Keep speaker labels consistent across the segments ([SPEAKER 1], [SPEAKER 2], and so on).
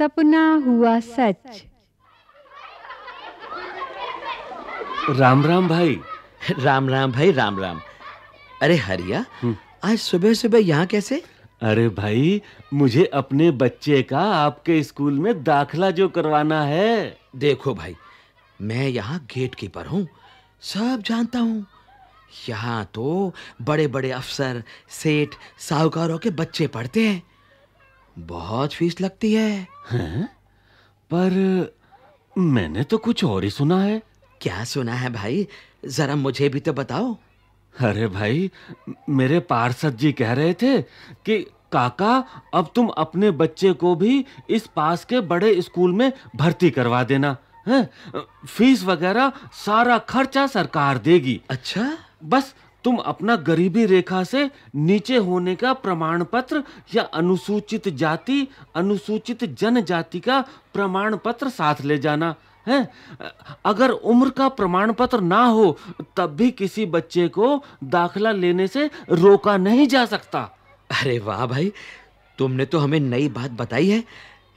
[SPEAKER 1] सपना हुआ सच।
[SPEAKER 2] राम राम भाई।
[SPEAKER 3] राम राम भाई राम राम। अरे हरिया आज सुबह सुबह यहाँ कैसे?
[SPEAKER 2] अरे भाई मुझे अपने बच्चे का आपके स्कूल में दाखला जो करवाना है।
[SPEAKER 3] देखो भाई मैं यहाँ गेट कीपर हूँ सब जानता हूँ। यहाँ तो बड़े बड़े अफसर सेठ साहूकारों के बच्चे पढ़ते हैं। बहुत फ़ीस लगती है।
[SPEAKER 2] हैं? पर मैंने तो कुछ और ही सुना है।
[SPEAKER 3] क्या सुना है भाई? जरा मुझे भी तो बताओ।
[SPEAKER 2] अरे भाई मेरे पार्षद जी कह रहे थे कि काका अब तुम अपने बच्चे को भी इस पास के बड़े स्कूल में भर्ती करवा देना है? फ़ीस वगैरह सारा खर्चा सरकार देगी।
[SPEAKER 3] अच्छा।
[SPEAKER 2] बस तुम अपना गरीबी रेखा से नीचे होने का प्रमाण पत्र या अनुसूचित जाति अनुसूचित जनजाति का प्रमाण पत्र साथ ले जाना है? अगर उम्र का प्रमाण पत्र ना हो तब भी किसी बच्चे को दाखला लेने से रोका नहीं जा सकता।
[SPEAKER 3] अरे वाह भाई तुमने तो हमें नई बात बताई है।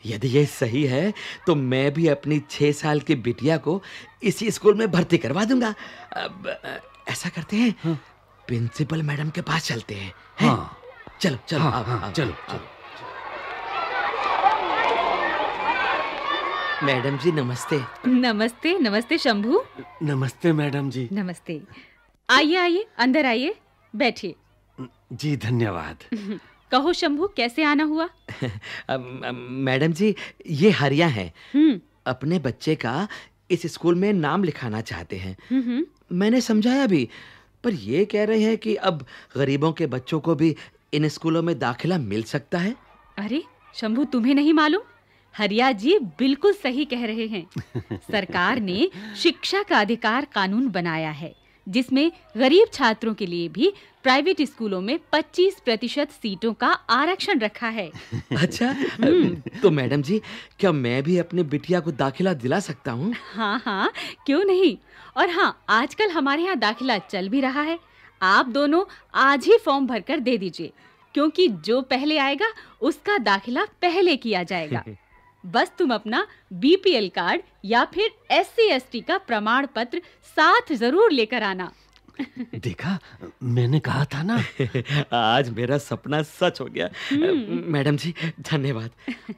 [SPEAKER 3] यदि ये सही है तो मैं भी अपनी छह साल की बिटिया को इसी स्कूल में भर्ती करवा दूँगा। अब ऐसा करते हैं हाँ। प्रिंसिपल मैडम के पास चलते हैं है?
[SPEAKER 2] हाँ।
[SPEAKER 3] चलो चलो
[SPEAKER 2] हाँ,
[SPEAKER 3] आओ,
[SPEAKER 2] हाँ,
[SPEAKER 3] आओ,
[SPEAKER 2] चलो। चलो।
[SPEAKER 3] मैडम जी नमस्ते।
[SPEAKER 1] नमस्ते नमस्ते शंभू।
[SPEAKER 2] नमस्ते मैडम जी।
[SPEAKER 1] नमस्ते। आइए आइए अंदर आइए बैठिए।
[SPEAKER 2] जी धन्यवाद।
[SPEAKER 1] कहो शंभू कैसे आना हुआ?
[SPEAKER 3] मैडम जी ये हरिया है।
[SPEAKER 1] हम्म।
[SPEAKER 3] अपने बच्चे का इस स्कूल में नाम लिखाना चाहते हैं।
[SPEAKER 1] हम्म।
[SPEAKER 3] मैंने समझाया भी पर ये कह रहे हैं कि अब गरीबों के बच्चों को भी इन स्कूलों में दाखिला मिल सकता है।
[SPEAKER 1] अरे शंभू तुम्हें नहीं मालूम? हरिया जी बिल्कुल सही कह रहे हैं। सरकार ने शिक्षा का अधिकार कानून बनाया है। जिसमें गरीब छात्रों के लिए भी प्राइवेट स्कूलों में 25 प्रतिशत सीटों का आरक्षण रखा है।
[SPEAKER 3] अच्छा तो मैडम जी क्या मैं भी अपने बिटिया को दाखिला दिला सकता हूँ?
[SPEAKER 1] हाँ हाँ क्यों नहीं? और हाँ आजकल हमारे यहाँ दाखिला चल भी रहा है। आप दोनों आज ही फॉर्म भरकर दे दीजिए क्योंकि जो पहले आएगा उसका दाखिला पहले किया जाएगा। बस तुम अपना बीपीएल कार्ड या फिर एससी एसटी का प्रमाण पत्र साथ ज़रूर लेकर आना।
[SPEAKER 2] देखा? मैंने कहा था ना।
[SPEAKER 3] आज मेरा सपना सच हो गया। मैडम जी धन्यवाद।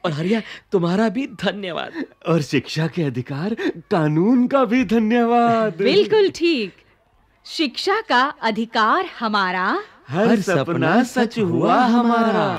[SPEAKER 3] और हरिया तुम्हारा भी धन्यवाद।
[SPEAKER 2] और शिक्षा के अधिकार कानून का भी धन्यवाद।
[SPEAKER 1] बिल्कुल ठीक। शिक्षा का अधिकार हमारा।
[SPEAKER 2] हर सपना सच हुआ हमारा।